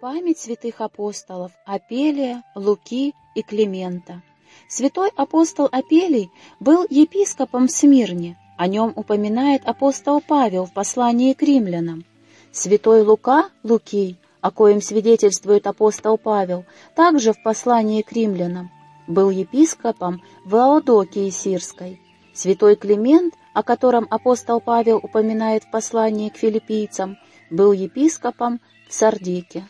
Память святых апостолов Апелия, Луки и Климента. Святой апостол Апелий был епископом в Смирне, о нем упоминает апостол Павел в послании к римлянам. Святой Лука, Лукий, о коем свидетельствует апостол Павел, также в послании к римлянам, был епископом в Лаодокии Сирской. Святой Климент, о котором апостол Павел упоминает в послании к филиппийцам, был епископом в Сардике.